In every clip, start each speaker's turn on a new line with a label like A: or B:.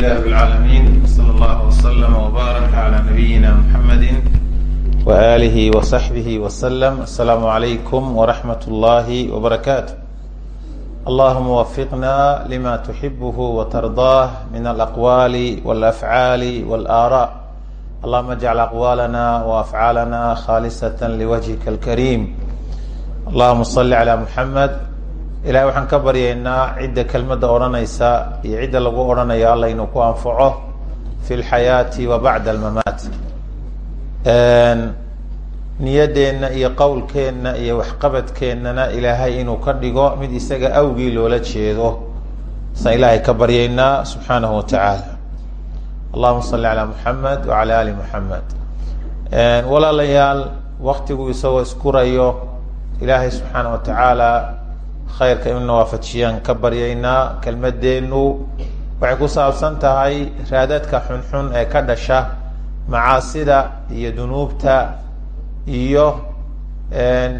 A: لله رب العالمين وصلى الله وسلم وبارك على نبينا محمد وآله وصحبه وسلم السلام عليكم ورحمة الله وبركاته اللهم وفقنا لما تحبه وترضاه من الأقوال والأفعال والآراء اللهم اجعل أقوالنا وأفعالنا خالصة لوجهك الكريم اللهم صل على محمد ilahay waxaan ka baryaynaa cidda kelmadda odhanaysa iyo cidda lagu odhanayo alla inuu ku anfaco fi lxayaati wa bacda almamaat. Niyadeenna iyo qowlkeenna iyo waxqabadkeennana ilaahay inuu ka dhigo mid isaga awgii loola jeedo. Saan ilaahay ka baryaynaa subxaanahu wa tacaala. Allahuma salli calaa muxamed wacala ali muxamed walaalayaal waktigu isagoo iskurayo ilaahay subxaana wa tacaala khayrka inuna waafajiyaan ka baryaynaa kelmadeennu waxay ku saabsan tahay raadadka xunxun ee ka dhasha macaasida iyo dunuubta iyo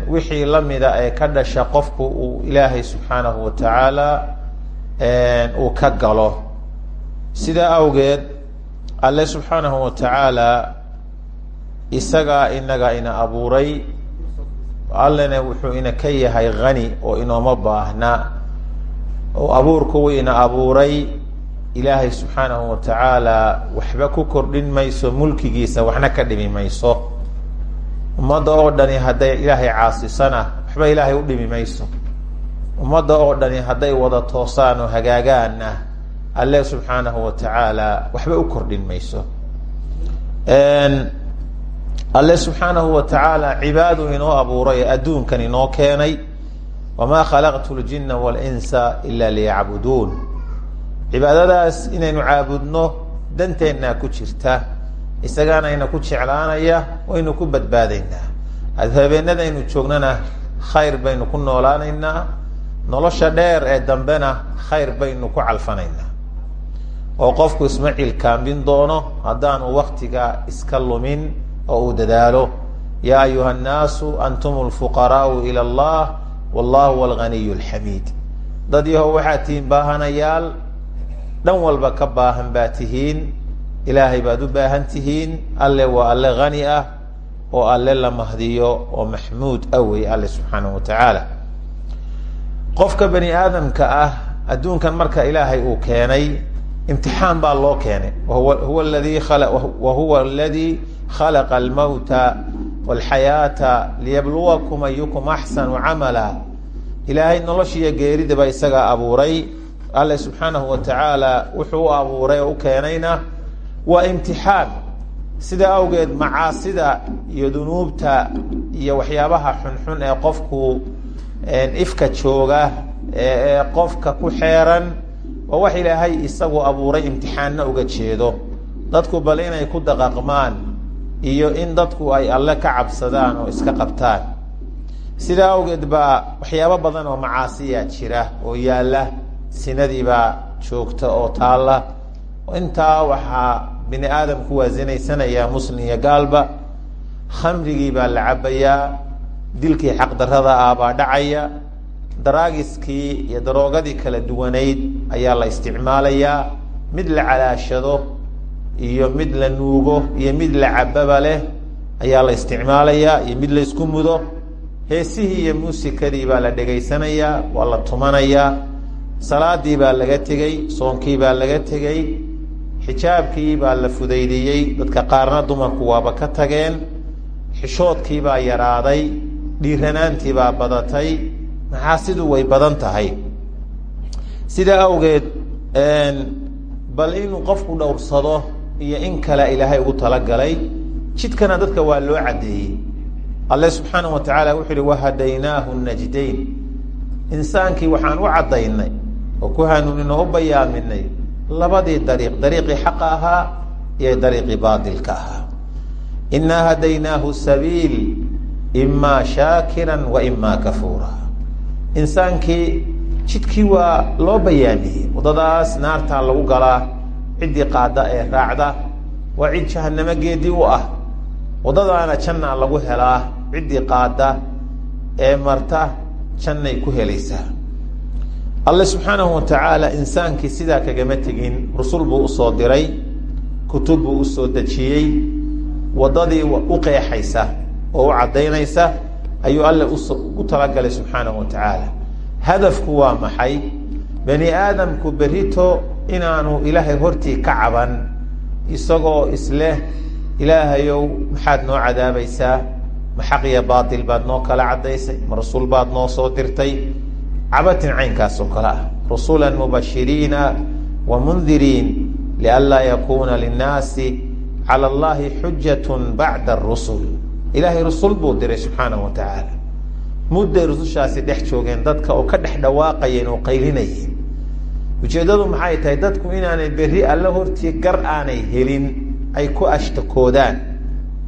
A: wixii lamida ee ka dhasha qofku uu ilaahay subxaanahu wa tacaala uu ka galo. Sidaa awgeed alle subxaanahu wa tacaala isagaa inaga ina abuuray allena wuxuu ina ka yahay hani oo inooma baahna oo abuurku wuu ina abuuray. Ilaahay subxaanahu wa tacaala waxba ku kordhin mayso mulkigiisa waxna ka dhimi mayso. Ummadda oo dhani hadday ilaahay caasisana waxba ilaahay u dhimi mayso. Ummadda oo dhani hadday wada toosaan oo hagaagaana alle subxaanahu wa tacaala waxba u kordhin mayso alle subxaanahu wa tacaala cibaadu inoo abuuray adduunkan inoo keenay. Wamaa khalaqtu ljina walinsa ila liyacbuduun. Cibaadadaas inaynu caabudno danteennaa ku jirta. Isagaanayna ku jeclaanaya waynu ku badbaadaynaa habeenadaynu joognana khayr baynu ku noolaanaynaa nolosha dheer ee dambena khayr baynu ku calfanaynaa oo qofku isma cilkaambin doono haddaanu waktiga iska lumin oo uu dadaalo yaa ayuha الnaasu antum اlfuqaraau ilى اllah wallahu alganiy اlxamiid dad yahow waxaad tihiin baahanayaal dhan walba ka baahan baa tihiin ilaahay baad u baahan tihiin alle waa alle hani ah oo alle la mahdiyo oo maxmuud awey alle subxaanaه wa tacaala qofka bani aadamka ah adduunkan marka ilaahay uu keenay imtixaan baa loo keenay. Huwa ladi wa huwa aladi khalaqa almowta walxayaata liyabluwakum ayukum axsanu camala ilaahay noloshiiyo geeridaba isagaa abuuray. Alle subxaanahu wa tacaala wuxuu u abuuray oo u keenayna waa imtixaan. Sida awgeed macaasida iyo dunuubta iyo waxyaabaha xunxun ee qofku ifka jooga ee qofka ku xeeran waa wax ilaahay isagu abuuray imtixaanna uga jeedo. Dadku bal inay ku daqaqmaan iyo in dadku ay alle ka cabsadaan oo iska qabtaan. Sidaa awgeed baa waxyaabo badan oo macaasiyaa jira oo yaalla. Sinadii baa joogta oo taalla. Intaa waxaa bini aadamku waasinaysanaya muslim iyo gaalba. Khamrigii baa la cabayaa dilkii xaqdarrada ah baa dhacaya daraagiskii iyo daroogadii kala duwanayd ayaa la isticmaalayaa. Mid la calaashado iyo mid la nuugo iyo mid la cababa leh ayaa la isticmaalayaa iyo mid la isku mudo. Heesihii iyo muusikadii baa la dhegaysanayaa waa la tumanayaa. Salaadii baa laga tegey soonkii baa laga tegey xijaabkii baa la fudaydiyey dadka qaarna dumarku waaba ka tageen. Xishoodkii baa yaraaday dhiiranaantii baa badatay maxaasidu way badan tahay. Sidaa awgeed bal inuu qofku dhowrsado iyo in kale ilaahay ugu talagalay jidkana dadka waa loo caddeeyey. Alle subxaanaه wa tacaala wuxuu yihi wahadaynaahu najdayn. Insaankii waxaan u caddaynay oo ku hanuunin oo u bayaaminay labadii dariiq dariiqii xaqa ahaa iyo dariiqii baadilka ahaa. Inaa hadaynaahu sabiil imaa shaakira wa imaa kafuura insaankii jidkii waa loo bayaamiyey waddadaas naartaa lagu galaa ciddii qaada ee raacda waa cid jahanamo geedii u ah. Waddadaana jannaa lagu helaa ciddii qaada ee marta jannay ku helaysaa. Alle subxaanahu wa tacaala insaankii sidaa kagama tegin rusul buu u soo diray kutub buu u soo dejiyey waddadii u qeexaysa oo u caddaynaysa ayuu alle u talagalay subxaanahu wa tacaala. Hadafku waa maxay? Bani aadamku berito inaanu ilaahay hortii ka caban isagoo isleh ilaahayow maxaad noo cadaabaysaa? Ma xaq baatil baad noo kala caddaysay? Ma rasuul baad noo soo dirtay? Cabatin caynkaas oo kale ah. Rusula mubashiriina wa mundiriin lianlaa yakuuna linnaasi cala allahi xujat bacda arusul ilaahay rusul buu diray subxaanahu wa tacaala mudday rusushaasi dhex joogeen dadka oo ka dhex dhawaaqayeen oo qaylinayeen. Ujeeddadu maxay tahay? Dadku inaanay berri alle hortii gar aanay helin ay ku ashtakoodaan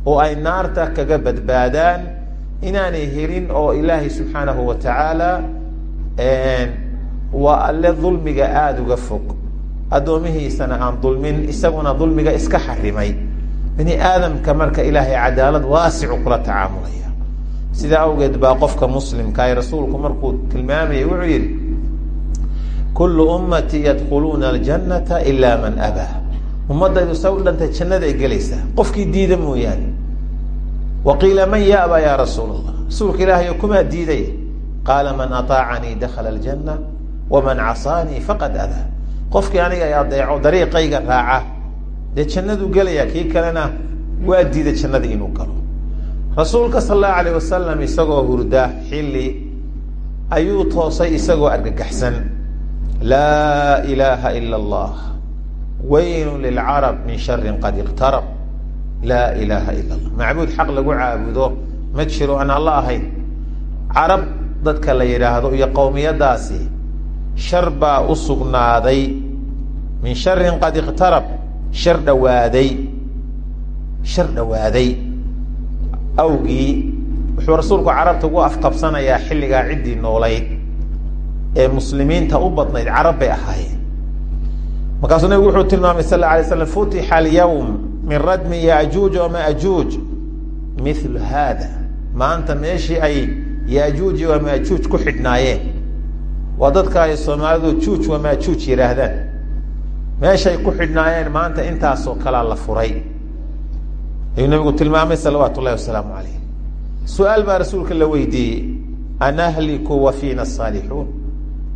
A: oo ay naarta kaga badbaadaan inaanay helin oo ilaahay subxaanahu wa tacaala waa alle dulmiga aada uga fog. Addoomihiisana aan dulmin isaguna dulmiga iska xarimay bani aadamka marka ilaahay cadaalad waasicu kula tacaamulaya. Sidaa awgeed baa qofka muslimka ay rasuulku markuu tilmaamayay wuxuu yidhi kullu ummatii yadkhuluuna aljannata ilaa man abaa. Ummadaydu sa u dhantay jannaday gelaysaa. Qofkii diida mooyaane. Wa man yaaba yaa rasuul allah rasuulka ilaahayo kumaa diiday? Qaala man aطaacanii dakhala aljanna waman casaanii faqad adaa qofkii aniga ay adeeco dariiqayga raaca dee jannaduu gelaya kii kalena waa diida jannada inuu galo. Rasuulka sal allahu alayh wasalam isagoo hurda xilli ayuu toosay isagoo argagaxsan. Laa ilaaha ila allah waynu lilcarab min sharin qad iqtarab. Laa ilaaha ila allah macbuud xaq lagu caabudo ma jiro aan alla ahayn. Carab dadka la yidhaahdo iyo qowmiyadaasi shar baa u sugnaaday. Min sharin qad iqtarab shar dhawaaday shar dhawaaday. Awgii wuxuu rasuulku carabta ugu afqabsanayaa xilligaa ciddii noolayd ee muslimiinta u badnayd carab bay ahaayeen. Markaasuu nabigu wuxuu tilmaamay sal la alay slam futixa alyawm min radmi yajuuj wamajuuj milu haada maanta meeshii ay yajuuj iyo wamajuuj ku xidhnaayeen. Waa dadka ay soomaalidu juuj wamajuuj yidhaahdaan meeshay ku xidhnaayeen maanta intaasoo kalea la furay. Ayuu nabigu tilmaamay salawaatu llahi wasalaamu alayh su'aal baa rasuulka la weydiiyey anahliku wa fiina asaalixuun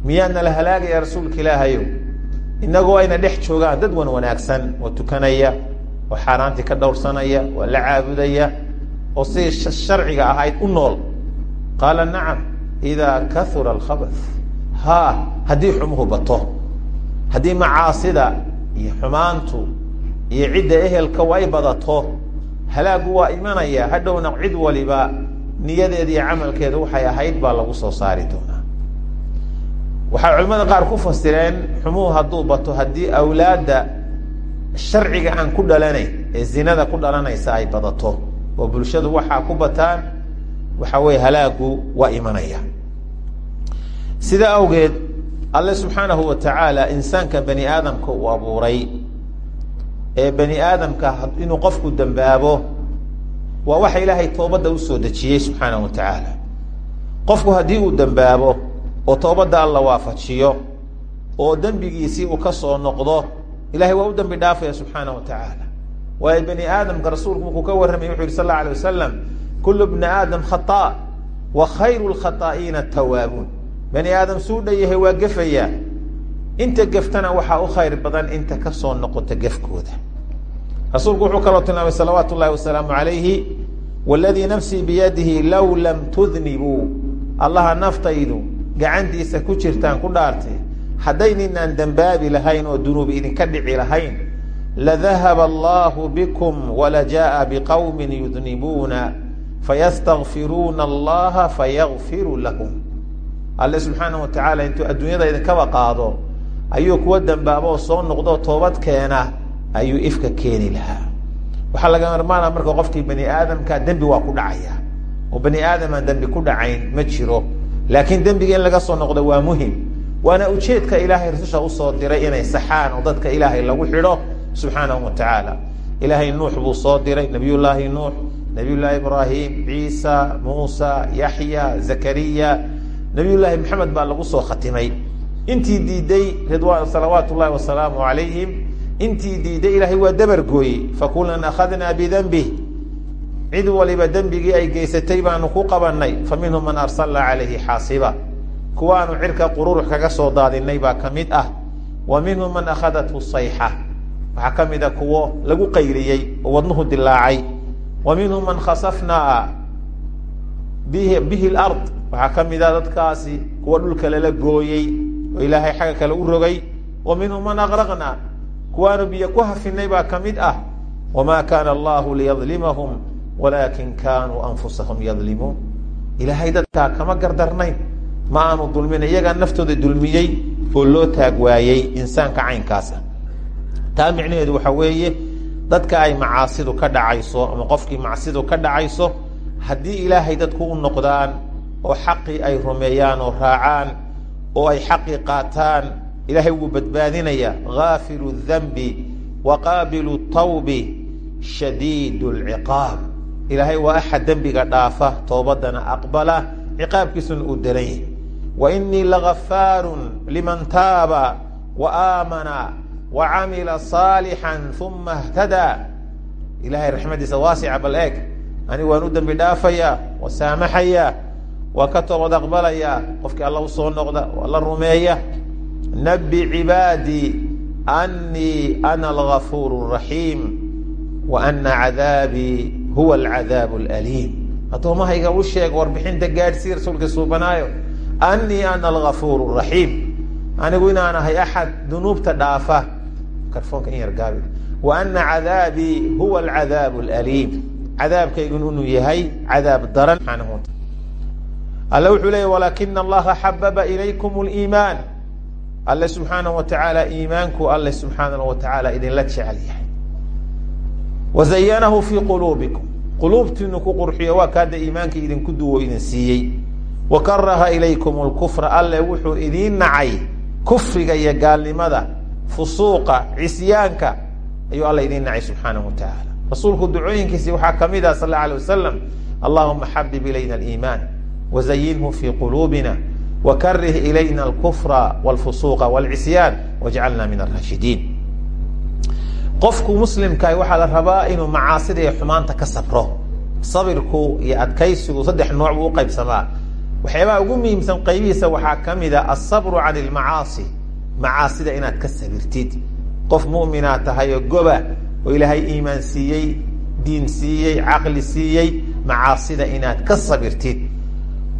A: miyaadna la halaagaya rasuulka ilaahayow? Inagoo ayna dhex joogaan dad wan wanaagsan oo tukanaya oo xaaraantii ka dhowrsanaya oo la caabudaya oo sidii sharciga ahayd u nool. Qaala nacam idaa kahura alkhabath. Ha haddii xumuhu bato haddii macaasida iyo xumaantu iyo cidda ehelka ay badato halaagu waa imanaya hadhowna cid waliba niyadeeda iyo camalkeeda waxay ahayd baa lagu soo saari doonaa. Waxay culimmada qaar ku fasireen xumuhu hadduu bato haddii awlaadda sharciga aan ku dhalanayn ee zinada ku dhalanaysa ay badato oo bulshadu waxaa ku bataan waxa weye halaagu waa imanaya. Sidaa awgeed alle subxaanahu wa tacaala insaanka bani aadamka uu abuuray. Ee bani aadamka inuu qofku dembaabo waa waxa ilaahay toobadda u soo dejiyey subxaanahu wa tacaala qofku haddii uu dembaabo oo toobadda alla waafajiyo oo dembigiisii uu ka soo noqdo ilahay waa u dembi dhaafaya subxaana wa tacaala waayo bani aadamka rasuulku markuu ka warramay wuxu yhi sal alla alay wasalam kullu bni aadam khata wa khayru lkhataa'iina tawaabuun bani aadam suu dhan yahay waa gefayaa inta geftana waxaa u khayr badan inta ka soo noqota gefkooda rasuulku wuxuu kaloo tilmaamay salawaatu llahi wasalaamu alayhi waladii nafsii biyadihi low lam tudnibuu. Allaha naftaydu gacantiisa ku jirtaan ku dhaartay. Haddayninaan dembaabi lahayn oo dunuub idinka dhici lahayn ladahaba allahu bikum walajaءa biqowmin yudnibuuna fayastakfiruuna allaha fayagfiru lahum alle subxaanaه wa tacaala intuu adduunyada idinkaba qaado ayuu kuwa dembaaboo soo noqdo toobad keena ayuu ifka keeni lahaa. Waxaa laga marmaana marka qofkii bani aadamka dembi waa ku dhacaya oo bani aadam aan dembi ku dhacayn ma jiro. Laakiin dembiga in laga soo noqdo waa muhiim waana ujeedka ilaahay rasusha u soo diray inay saxaan oo dadka ilaahay lagu xidho subxaanahu wa tacaala. Ilaahay nuux buu soo diray nabiy llaahi nuux nabiy llaahi ibraahim ciisa muusa yaxya zakariya nabiy llaahi maxamed baa lagu soo khatimay. Intii diiday salawaat ullahi wasalaamu calayhim intii diiday ilaahay waa dabargooyey fakulan akhadnaa bidanbih cid waliba dembigii ay geysatay baanu ku qabanay fa minhum man arsalna calayhi xaasiba. Kuwaanu cirka qururux kaga soo daadinay baa ka mid ah. Wa minhum man akhadathu sayxa. Waxaa ka kuwo lagu qayriyey oo wadnuhu dilaacay wa minhum man khasafnaa bihi lard waxaa ka mid a dadkaasi kuwa dhulka lala gooyey oo ilaahay xagga kale u rogay wa minhum man aqraqna kuwaanu biyo ku hafinay baa ka mid ah wma kana allahu liyadlimahum walakin kanuu anfusahum yadlimuun ilaahay dadkaa kama gardarnayn ma aanu dulmin iyagaa naftooda dulmiyey oo loo taag waayey insaanka caynkaasa taa micnaheedu waxaa weeye dadka ay macaasidu ka dhacayso ama qofkii macsidu ka dhacayso haddii ilaahay dadku u noqdaan oo xaqii ay rumeeyaan oo raacaan oo ay xaqii qaataan ilahay wuu badbaadinaya gaafilu danbi wa qaabilu tawbi shadiid lciqaab ilaahay waa axad dembiga dhaafa toobadana aqbala ciqaabkiisuna uu daran yahy wa inii lagafaarun liman taaba wa aamana wa camila saalixan uma htadaa ilahay raxmadiisa waasica bal eeg anigu waan u dembi dhaafayaa waa saamaxayaa waa ka toobad aqbalayaa qofkii alla soo noqda waa la rumeeya. Nabi cibaadii anii ana algafuur raxiim wa ana cadaabii huwa alcadaab alaliim addoommahayga u sheeg warbixinta gaadhsii rasuulka suubanaayo anii ana algafuur raxiim anigu inaan ahay axad dunuubta dhaafa. Karfoonka in yar gaabi. Wa ana cadaabii huwa alcadaab alaliim cadaabkaygun inuu yahay cadaab daran alle wuxuu leeyay walakina allaha xababa ilaykum liimaan alle subxaanahu wa tacaala iimaanku alle subxaanahu wa idinla jecel yahay. Wazayanahu fii quluubikum. Quluubtiinu ku qurxiyo waa kaada iimaankii idinku duwo idin siiyey. Wa karaha ilaykum lkufra alle wuxuu idiin nacay kufriga iyo gaalnimada fusuuqa cisyaanka ayuu alla idiin nacay subxaanahu wa tacaala rasuulku ducooyinkiisi waxaa ka mid ah sal la alay wasalam allahuma xabib ilayna aliimaan wazayinhu fii quluubina wkarih ilayna alkufra wlfusuuqa wlcisyaan wajcalna min arashidiin qofku muslimkaah waxaa la rabaa inuu macaasida iyo xumaanta ka sabro sabirku iyo adkaysigu saddex nooc buu uqaybsamaa waxyaabaha ugu muhiimsan qaybihiisa waxaa ka mid a asabru can lmacaasi macaasida inaad ka sabirtid qof muminaa tahay oo goba oo ilaahay iimaan siiyey ka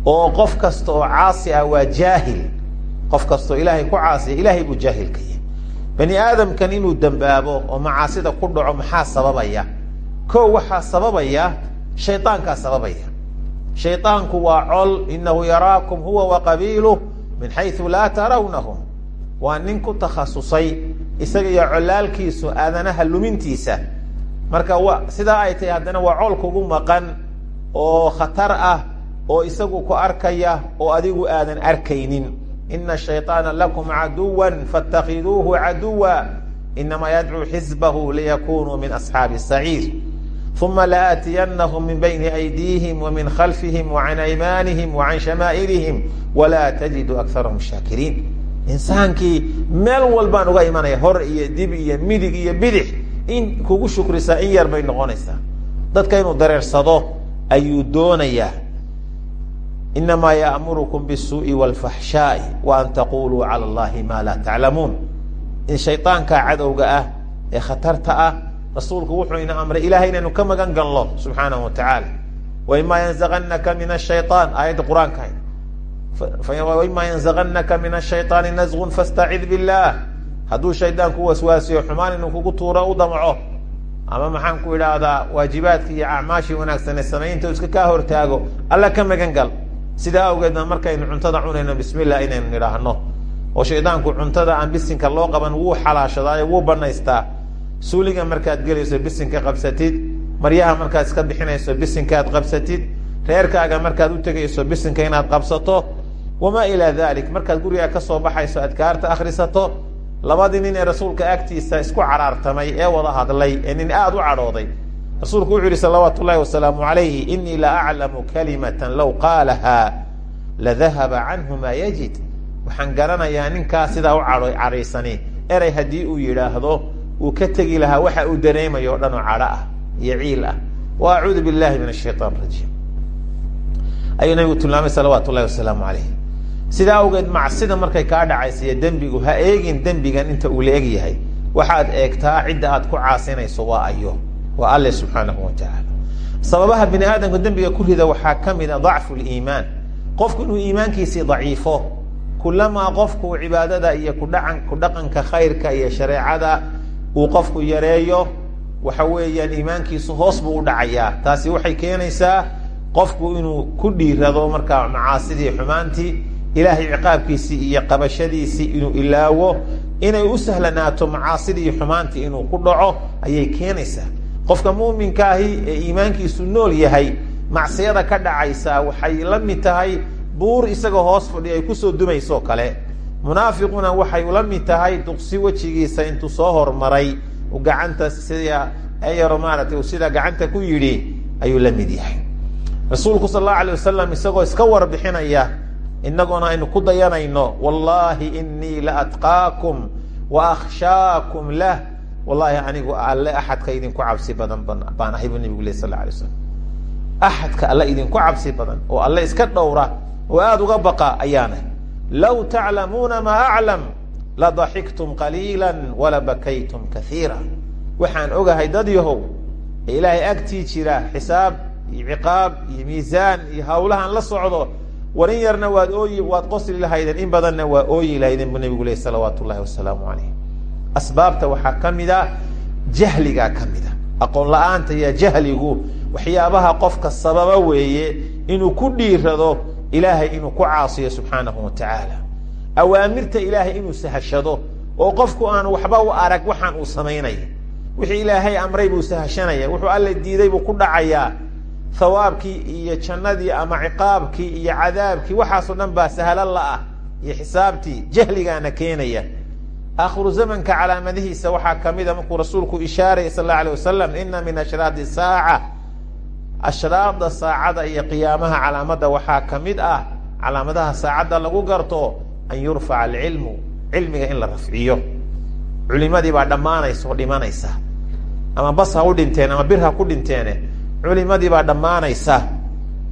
A: oo qof kasta oo caasi ah waa jaahil qof kastaoo ilaahay ku caasiya ilahay buu jaahil ka yahay. Bani aadamkan inuu dembaabo oo macaasida ku dhaco maxaa sababaya? Ko waxaa sababaya shaydaankaa sababaya. Shaydaanku waa col inahu yaraakum huwa wa qabiiluh min xaysu laa tarawnahum waa nin ku takhasusay isaga iyo colaalkiisu aadanaha lumintiisa. Marka sidaa ay tahay haddana waa col kugu maqan oo khatar ah oo isagu ku arkaya oo adigu aadan arkaynin. Ina shayطaana lakum caduwa faاtakiduuhu caduwa. Inama yadcuu xizbahu liyakunuu min asxaabi saciir uma laaatiyanahum min bayni aydiihim wamin khalfihim wacan aymaanihim wacan shamaa'ilihim walaa tajidu akarahum shaakiriin. Insaankii meel walbaan uga imanaya hor iyo dib iyo midig iyo bidix in kugu shukrisaa in yar bay noqonaysaa. Dadka inuu dareersado ayuu doonayaa inamaa yamurukum bisuui wlfaxshaai wa an taquluu cala allahi maa laa taclamuun in shaydaankaa cadowga ah ee khatarta ah rasuulku wuxuu ina amray ilahay inaynu ka magan galno subxaanahu wa tacaala waimaa yanzaganaka min ashayaan aayadda qur'aankahay waimaa yanzaganaka min ashayطaani nazgun fastacid billaah hadduu shaydaan waswaasiyo xumaan inuu kugu tuuro u damco ama maxaan ku idhaahdaa waajibaadkii iyo acmaashii wanaagsanee samaynta iska kaa hortaago alla ka magan gal sidaa awgeedna markaynu cuntada cunayno bismillah inaynu nidhaahno. Oo shaydaanku cuntada aan bisinka loo qaban wuu xalaashadaayo wuu banaystaa suuliga markaad gelayso bisinka qabsatid. Maryaha markaad iska bixinayso bisinkaad qabsatid. Reerkaaga markaad u tegayso bisinka inaad qabsato. Wamaa ilaa dalik markaad gurigaa ka soo baxayso adkaarta akrisato labadii nin ee rasuulka agtiisa isku caraartamay ee wada hadlay ee nin aada u cadhooday rasuulku wuxuu yihi salawaatu llahi wasalaamu alayhi inii la aclamu kalimata low qaalaha ladahaba canhu maa yajid. Waxaan garanayaa ninkaa sidaa u cadho cadhaysani erey haddii uu yidhaahdo uu ka tegi lahaa waxa uu dareemayo o dhan oo cadho ah iyo ciil ah. Wa acuudu billahi min ashaytaan rajiim. Ayuu nabigu tilmaamay salawaatu llahi wasalaamu calayh sidaa awgeed macsida markay kaa dhacaysa iyo dembigu ha eegin dembigan inta uu la eg yahay. Waxaad eegtaa cidda aad ku caasinayso waa ayo waa alle subxaanahu wa tacaala sababaha bini aadamka dembiga ku rida waxaa ka mid a dacfu liimaan qofku inuu iimaankiisii daciifo kulamaa qofku cibaadada iyo kudhaan ku dhaqanka khayrka iyo shareecada uu qofku yareeyo waxa weeyaan iimaankiisu hoos buu u dhacayaa. Taasi waxay keenaysaa qofku inuu ku dhiirado markaa macaasidii xumaantii ilaahay ciqaabkiisii iyo qabashadiisii inuu ilaawo inay u sahlanaato macaasidii xumaantii inuu ku dhaco ayay keenaysaa qofka muuminkaahi ee iimaankiisu nool yahay macsiyada ka dhacaysa waxay la mid tahay buur isagoo hoos fadhiyo ay ku soo dumayso kale. Munaafiquna waxay ula mid tahay duqsi wejigiisa intuu soo hormaray u gacanta sida ayaro maaratay sidaa gacanta ku yidhi ayuu la mid yahay. Rasuulku sal allahu alay wasalam isagoo iska warbixinaya inagoona aynu ku dayanayno wallahi inii la atqaakum wa akhshaakum lah wallahi anigu alle axadka idinku cabsi badan baan ahay bu nebigu leh sal la alay slam axadka alle idinku cabsi badan oo alle iska dhowra oo aada uga baqa ayaanay law taclamuuna maa aclam la daxiktum qaliila wala bakaytum kaiira waxaan ogahay dad yahow ee ilaahay agtii jira xisaab iyo ciqaab iyo miisaan iyo hawlahan la socdo war yarna waad ooyi waad qosli lahaydeen in badanna waa ooyi lahaydeen bu nebigu leh salawaatu llahi wasalaamu calayh asbaabta waxaa ka mid a jahligaa ka mid a aqoon la'aanta iyo jahligu waxyaabaha qofka sababa weeye inuu ku dhiirado ilaahay inuu ku caasiyo subxaanahu wa tacaala. Awaamirta ilaahay inuu sahashado oo qofku aan waxba u arag waxaan uu samaynaya wixii ilaahay amray buu sahashanaya wuxuu alle diiday buu ku dhacayaa. Hawaabkii iyo jannadii ama ciqaabkii iyo cadaabkii waxaasoo dhan baa sahalo la-ah iyo xisaabtii jahligaana keenaya akhiru zamanka calaamadihiisa waxaa kamida markuu rasuulku ishaaraya sal alla alay wasalam ina min ashraadi saaca. Ashraada saacada iyo qiyaamaha calaamada waxaa ka mid ah calaamadaha saacadda lagu garto an yurfaca alcilmu cilmiga in la rafciyo. Culimadii baa dhammaanaysa oo dhimanaysa. Ama bas ha u dhinteen ama bir ha ku dhinteene. Culimadii baa dhammaanaysa.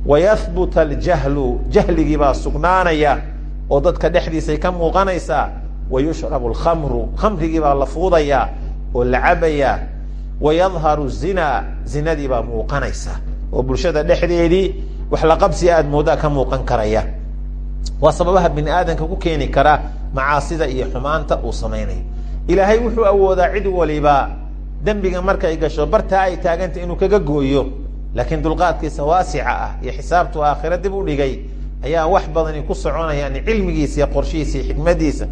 A: Wayahbuta aljahlu jahligii baa sugnaanaya oo dadka dhexdiisay ka muuqanaysaa wayushrabu alkhamru khamrigii baa la fuudayaa oo la cabayaa wayadharu zina zinadii baa muuqanaysa. oo bulshada dhexdeedii wax la qabsi aad moodaa ka muuqan karaya. Waa sababaha bini aadamka ku keeni kara macaasida iyo xumaanta uu samaynayo ilaahay wuxuu awoodaa cid waliba dembiga markay gasho bartaa ay taaganta inuu kaga gooyo. Laakiin dulqaadkiisa waasica ah iyo xisaabtu aakhira dib u dhigay ayaa wax badani ku soconayaan cilmigiisa iyo qorshihiisa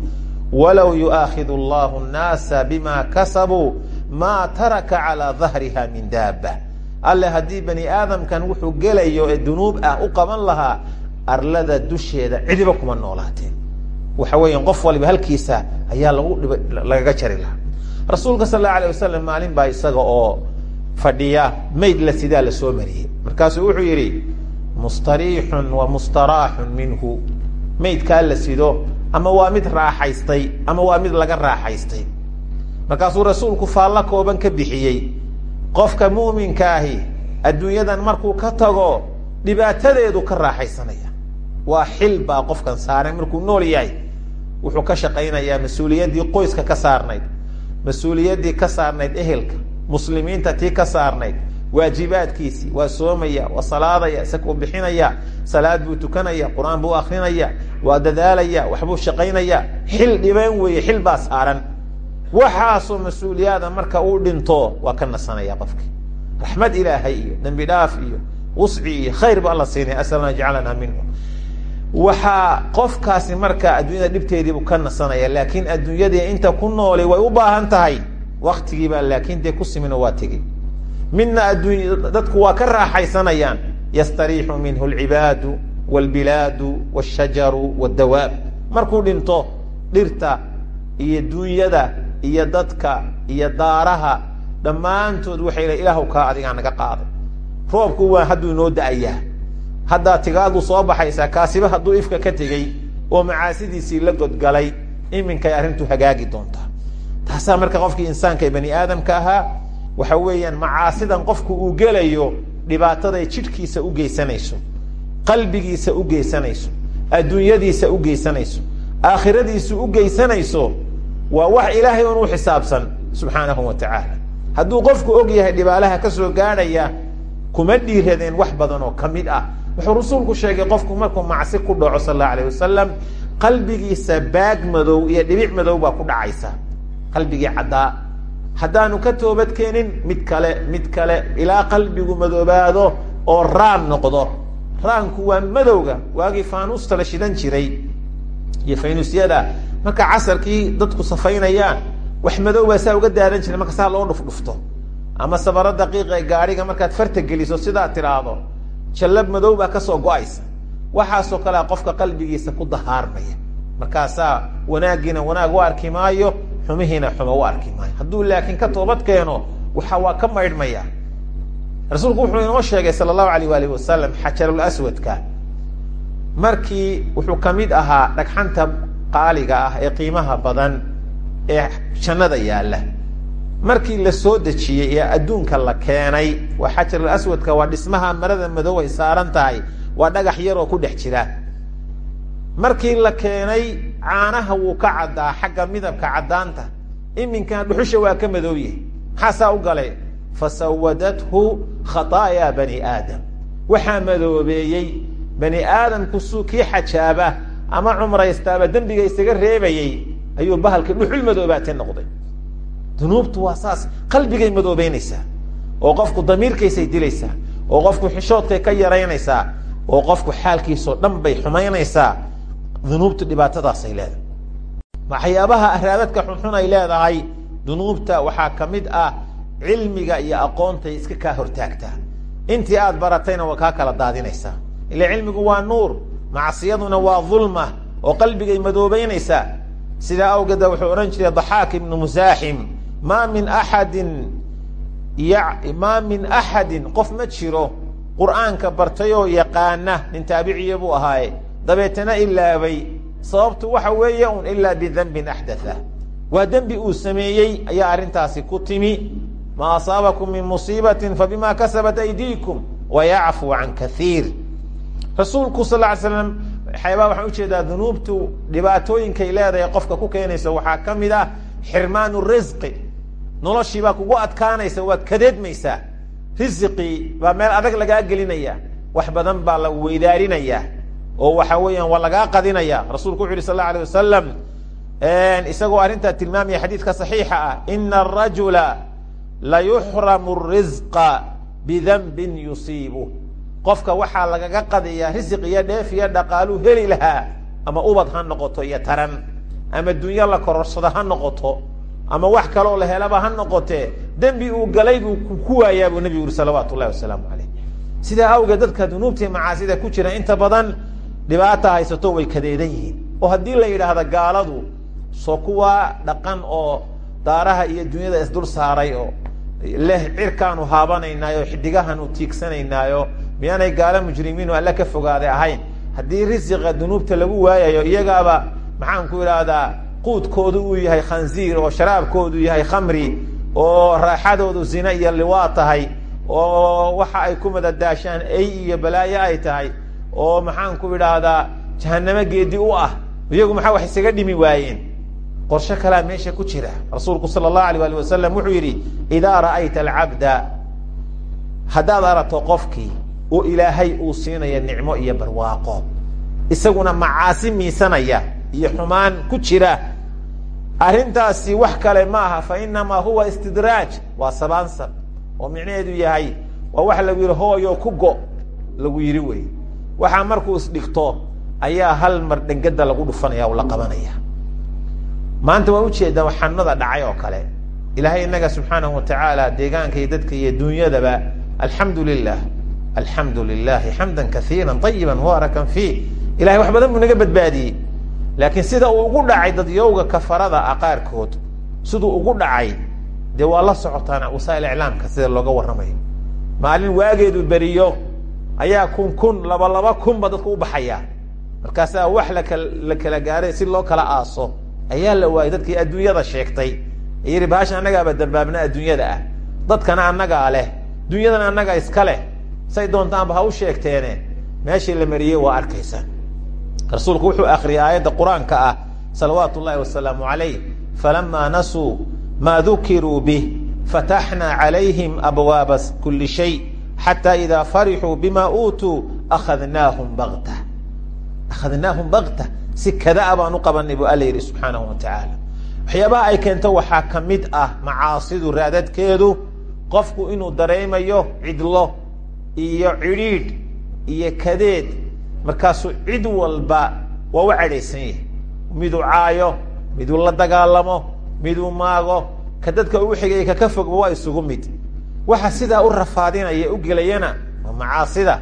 A: walow yu'aakhidu allahu nnaasa bima kasabuu maa taraka calaa dahriha min daaba alle haddii bani aadamkan wuxuu gelayo ee dunuub ah u qaban lahaa arlada dusheeda cidiba kuma waxa weeyaan qof waliba halkiisa ayaa lagu lagaga jari lahaa rasuulka sal allau alay maalin baa isaga oo fadhiya mayd la sidaa la soo mariyey markaasuu wuxuu yidhi mustariixun wa mustaraaxun minhu maydkaa la sido ama waa mid raaxaystay ama waa mid laga raaxaystay. Markaasuu rasuulku faallo kooban ka bixiyey qofka muuminkaahi adduunyadan markuu ka tago dhibaatadeedu ka raaxaysanaya. Waa xil baa qofkan saaran markuu nool yahay wuxuu ka shaqaynayaa mas'uuliyaddii qoyska ka saarnayd mas'uuliyaddii ka saarnayd ehelka muslimiinta tii ka saarnayd waajibaadkiisii waa soomaya waa salaadaya sakuu bixinaya salaad buu tukanaya qur'aan buu akrinaya waa dadaalaya waxbuu shaqaynaya xil dhibeen weeye xil baa saaran. Waxaasoo mas'uuliyaada marka uu dhinto waa ka nasanaya qofki raxmad ilaahay iyo dembi dhaaf iyo wusci iyo khayr ba alla siinaya asalna yajcalana minhu. Waxaa qofkaasi marka adduunyada dhibteediibuu ka nasanaya laakiin adduunyadii inta ku noolay way u baahan tahay. Waktigii baa laakiin dee ku simin oo waa tegi midna adduunya dadku waa ka raaxaysanayaan. Yastariixu minhu alcibaadu walbilaadu walshajaru waldawaab markuu dhinto dhirta iyo duunyada iyo dadka iyo daaraha dhammaantood waxay le ilaahu kaa adigaa naga qaaday roobku waa hadduu inoo da'ayaa. Haddaa tigaadu soo baxaysaa kaasiba hadduu ifka ka tegey oo macaasidiisii la godgalay iminkay arrintu hagaagi doontaa. Taasaa marka qofkii insaanka bani aadamka ahaa waxa weeyaan macaasidan qofku uu gelayo dhibaataday jidhkiisa u geysanayso qalbigiisa u geysanayso adduunyadiisa u geysanayso aakhiradiisu u geysanayso waa wax ilaahay un u xisaabsan subxaanahu wa tacaala. Hadduu qofku og yahay dhibaalaha ka soo gaadhaya kuma dhiiradeen wax badan oo ka ah. Wuxuu rasuulku sheegay qofku markuu macsi ku dhaco sal allau alayh wasalam qalbigiisa baag madow iyo dhibic madow baa ku dhacaysa. Qalbigii caddaa haddaanu ka toobad keenin mid kale mid kale ilaa qalbigu madoobaado oo raan noqdo. Raanku waa madowga waagii faanuusta la shidan jiray. Iyo faynuusyada marka casarkii dadku safaynayaan wax madow baa saa uga daadan jiray marka saa loo dhufdhufto. Ama sabaro daqiiqa ee gaadhiga markaad farta geliso sidaad tidhaahdo jallab madow baa ka soo go'aysa. Waxaasoo kalea qofka qalbigiisa ku dahaarmaya markaasaa wanaaggiina wanaag u arki maayo xumihiina xumo u arki maayo. Hadduu laakiin ka toobad keeno waxa waa ka maydhmaya. Rasuulku wuxuu inoo sheegay sala allahu alayh waalih wasalam xajarul aswadka. Markii wuxuu ka mid ahaa dhagxanta qaaliga ah ee qiimaha badan ee jannada yaalla. Markii la soo dejiyey ee adduunka la keenay waa xajarul aswadka waa dhismaha marada madow ay saaran tahay waa dhagax yaroo ku dhex jira markii la keenay caanaha wuu ka caddaa xagga midabka caddaanta. Iminkana dhuxusha waa ka madooyahay maxaasaa u galay. Fasawadathu khataayaa bani aadam. Waxaa madoobeeyey. Bani aadamku suu kii xajaaba ama cumraystaaba dembiga isaga reebayey ayuu bahalka dhuxul madoobaate noqday. Dunuubtu waa saas. Qalbigay madoobeynaysaa. Oo qofku damiirkaysay dilaysaa. Oo qofku xishoodkay ka yaraynaysaa. Oo qofku xaalkiisao dhan bay xumaynaysaa dunuubtu dhibaatadaasay leedahay. Waxyaabaha araadadka xunxun ay leedahay dunuubta waxaa ka mid ah cilmiga iyo aqoontay iska kaa hortaagtaa. Intii aad baratayna waa kaa kala daadinaysaa. Ila cilmigu waa nuur macsiyaduna waa dulma oo qalbigay madoobeynaysaa sidaa awgeeda wuxuu odhan jiray daxaak ibnu musaaxim ma min axadin ma min axadin qof ma jiro qur'aanka bartayoo yaqaana nin taabiciya buu ahaaye dabeetana ilaabay sababtu waxa weeye un ilaa bidembin axdatha waa dembi uu sameeyey ayaa arrintaasi ku timi ma asaabakum min musiibatin fabima kasabat aydiikum wayacfu can kaiir rasuulku sal ly slam waxyaabaa waxaan u jeedaa dunuubtu dhibaatooyinkay leedahay qofka ku keenaysa waxaa ka mid ah xirmaan risqi noloshii baa kugu adkaanaysa waad kadeedmaysaa. Risiqii baa meel adag lagaa gelinaya wax badan baa la weydaarinaya oo waxa weeyaan waa lagaa qadinaya. Rasuulku wuxu yhi sal la alay wasalam isagoo arrintaa tilmaamaya xadiidka saxiixa ah ina arajula la yuxramu risqa bidanbin yusiibu. Qofka waxaa lagaga qadiyaa risiq iyo dheef iyo dhaqaaluu heli lahaa ama ubad ha noqoto iyo taran ama dunyo la kororsado ha noqoto ama wax kaloo la helaba ha noqotee dembi uu galay buu ku waayaa buu nebigu yuri salawaatu llahi wasalaamu caleyh sidaa awgeed dadka dunuubtii macaasida ku jira inta badan dhibaata haysato way kadeedan yihiin. Oo haddii la yidhaahda gaaladu soo kuwa dhaqan oo daaraha iyo dunyada isdul saaray oo leh cirkaanu haabanaynaayo xidigahaanu tiigsanaynaayo miyaanay gaalo mujrimiinu alle ka fogaaday ahayn haddii risiqa dunuubta lagu waayayo iyagaaba maxaan ku idhaahdaa quudkoodu uu yahay khanziir oo sharaabkoodu yahay khamri oo raaxadoodu zine iyo liwaa tahay oo waxa ay ku madadaashaan ay iyo balaayo ay tahay oo maxaan ku idhaahdaa jahanamo geedi u ah iyagu maxaa wax isaga dhimi waayeen? Qorshe kalaa meesha ku jira. Rasuulku sala allahu alayh ali wasalam wuxuu yidhi idaa ra'ayta alcabda haddaad aragto qofkii oo ilaahay uu siinaya nicmo iyo barwaaqo isaguna macaasi miisanaya iyo xumaan ku jira. Arrintaasi wax kale ma aha fa inamaa huwa istidraaj. Waa sabaansab oo micnaheedu yahay waa wax lagu yidhi hooyo ku go lagu yidhi wey waxaa markuu isdhigto ayaa hal mar dhengada lagu dhufanaya o la qabanaya. Maanta waa u jeedaa xanada dhacay oo kale. Ilaahay inaga subxaanahu watacaala deegaanka iyo dadka iyo dunyadaba alxamdu lilah alxamdu lilahi xamda kaiira ayiba mubaarakan fiih ilahay wax badan buu naga badbaadiyey. Laakiin sida uu ugu dhacay dadyowga kafarada a qaarkood siduu ugu dhacay dee waa la socotaan wasaa'il iclaamka sida looga warramayo. Maalin waageedu beriyo ayaa kun kun laba laba kunba dadku u baxaya. Markaasaa wax laka la kala gaaray si loo kala aaso. Ayaa la waayay dadkii adduunyada sheegtay. Yidhi bahasha annagaaba dambaabna adduunyada ah. Dadkana annagaa leh. Dunyadana annaga iska leh. Say doontaanba ha u sheegteene. Meeshii la mariyey waa arkaysaa rasuulku wuxuu akriyay aayadda qur'aanka ah salawaatu ullahi wasalaamu calayh. Falamaa nasuu maa dukiruu bih fataxnaa calayhim abwaaba kuli shay xataa idaa farixuu bima uutuu akhadnaahum bakta akhadnaahum bakta si kadaa baan u qabanay buu alla yidhi subxaanahu wa tacaala waxyaabaha ay keento waxaa ka mid ah macaasidu raadadkeedu qofku inuu dareemayo cidlo iyo cidhiidh iyo kadeed markaasuu cid walba waa u cadhaysan yahay miduu caayo miduu la dagaalamo miduu maago ka dadka ugu xigay kaka fogba waa waxa sidaa u rafaadinaya u gelayana macaasida.